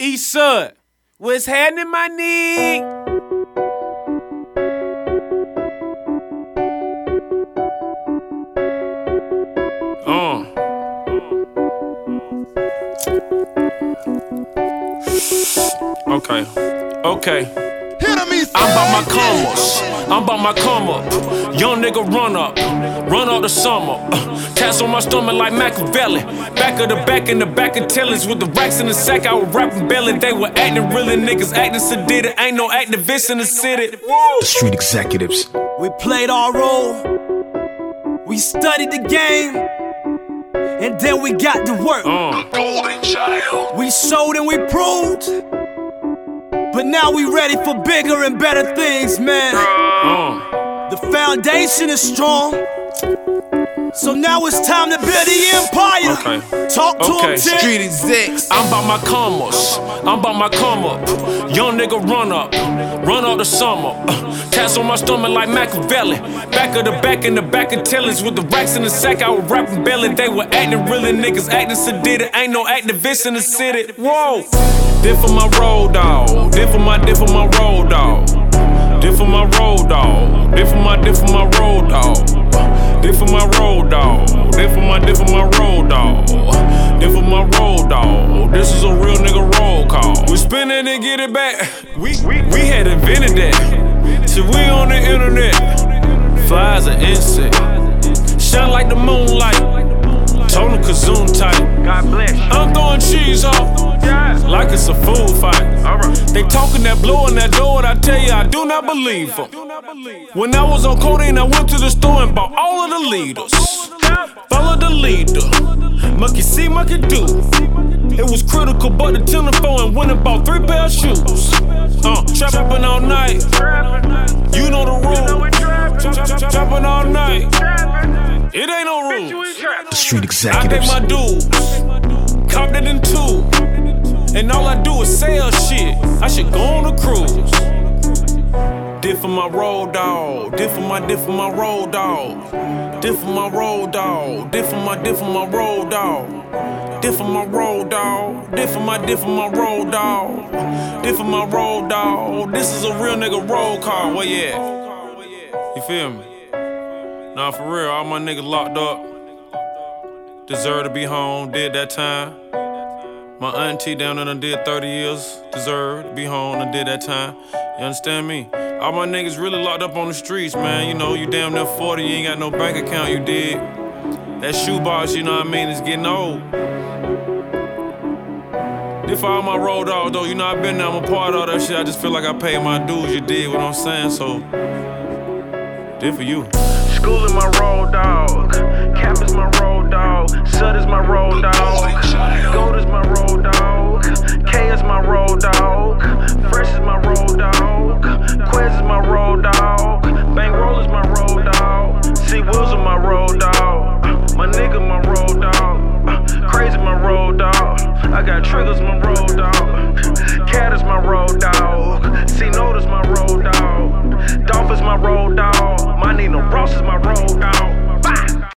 East Sud, what's happening, my knee? Uh. Okay. Okay. I'm about my commas. I'm about my come up. Young nigga run up. Run up the summer. Uh, cats on my stomach like Machiavelli. Back of the back in the back of tellers with the racks in the sack. I was rapping belly. They were acting really niggas acting sedated. Ain't no activists in the city. The street executives. We played our role. We studied the game. And then we got to work. Uh. Golden child. We showed and we proved. But now we ready for bigger and better things, man. Uh. The foundation is strong. So now it's time to build the empire. Okay. Talk to Okay. him, Tim. Street execs. I'm about my commas. I'm about my come up. Young nigga run up. Run up the summer. Uh, cats on my stomach like Machiavelli. Back of the back in the back of tellers with the racks in the sack. I was rapping belly. They were acting really niggas acting sedated. Ain't no activists in the city. Whoa. Did for my road dog. Did for my, did for my road dog. Did for my road dog. Did for my, did for my road dog. Did for my, did for my road dog. Did for my road dog. This is a real nigga roll call. We spin it and get it back. We we, we had invented that. So we on the internet. Flies an insect. Shine like the moonlight. Total Kazoon type. God bless you. I'm throwing cheese off like it's a food fight. They talking that blow in that door, and I tell you, I do not believe them. When I was on codeine, I went to the store and bought all of the leaders. Follow the leader. Monkey see, monkey do. It was critical, but the telephone and went and bought three pair of shoes. Uh, trapping all night. You know the rule. Trapping all night. It ain't no rules. The street I pay executives. my dues, copped it in two, and all I do is sell shit. I should go on a cruise. Did for my road dog, did for my, did for my road dog, did for my road dog, did for my, did for my road dog, did for my road dog, did for my, did for my road dog, did for my road dog. This is a real nigga roll call. Where you at? You feel me? Nah, for real, all my niggas locked up. Deserve to be home, did that time. My auntie down there done did 30 years, deserve to be home and did that time. You understand me? All my niggas really locked up on the streets, man. You know, you damn near 40, you ain't got no bank account, you did. That shoebox, you know what I mean, is getting old. If all my road dogs, though, you know, I've been there, I'm a part of that shit. I just feel like I paid my dues, you did what I'm saying, so. Did for you. School is my road dog. Cap is my road dog. Sud is my road dog.